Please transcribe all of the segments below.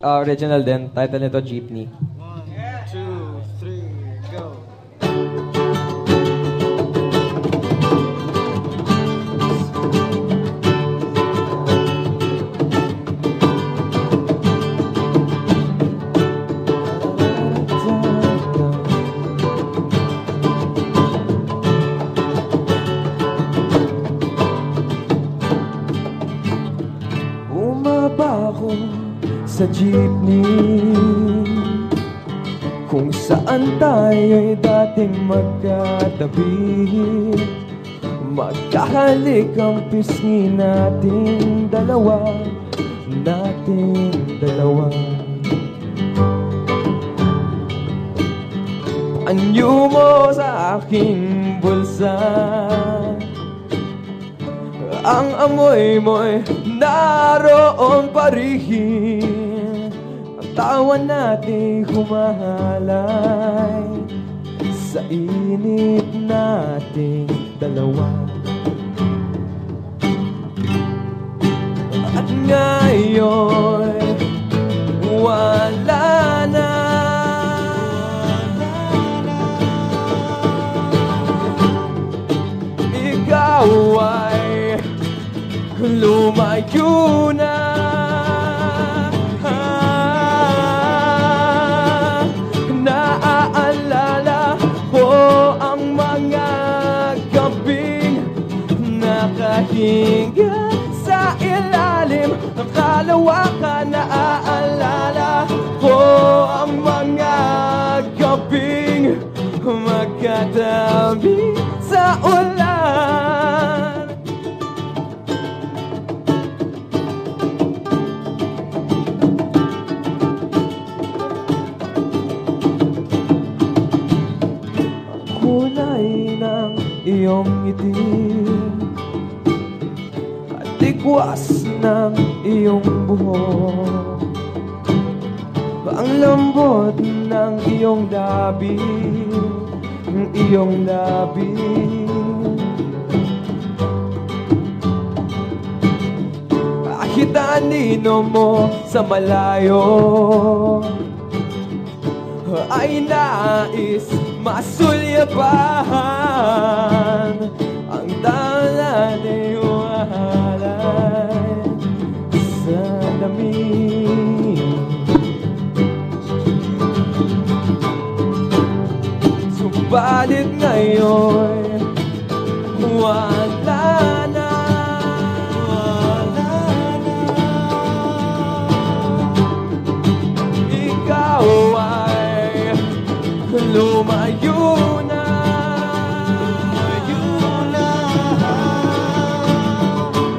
ओरिजिनल दिन टाइटल ने तो जीत ली sa jeepney. Kung saan tayo'y dating magkatabi. Magkahalik ang pisngi nating dalawa Nating dalawa. Anyo mo sa aking bulsa. Ang amoy mo'y naroon pa rin Ang tawa natin humahalay Sa init nating dalawa. At ngayon wala na. Ikaw ay lumayo na Nakahinga sa ilalim ng kalawakan Naaalala ko ang mga gabing Magkatabi sa ulan. Kulay ng iyong ngiti Tikwas ng iyong buhok. Ang lambot ng iyong labi Ng iyong labi. Kahit mo sa malayo. Ay nais masulyapan ang Subalit ngayon. Wala na Wala na. Ikaw ay lumayo na. Lumayo na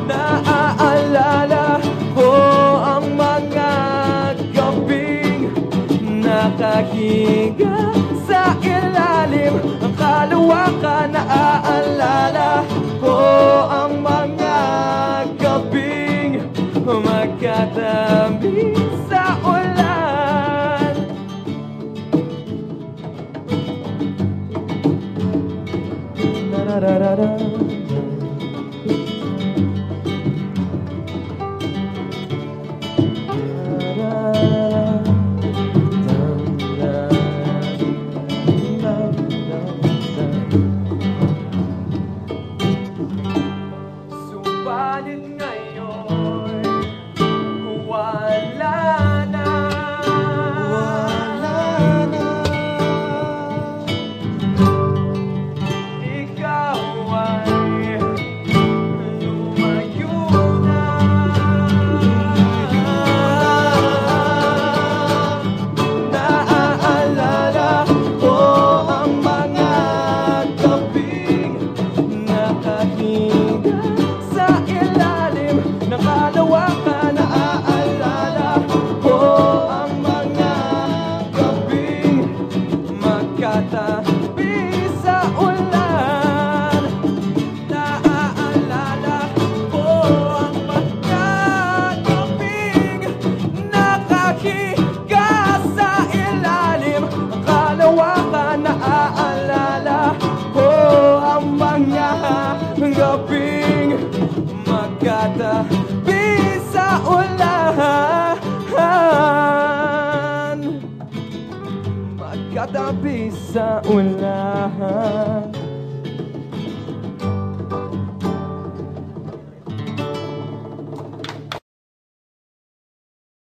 Naaalala ko ang mga gabing Nakahiga sa ilalim Ang kalawakan Naaalala ko ang mga gabing Magkatabi sa ulan Da-da-da-da-da. Katabi sa unahan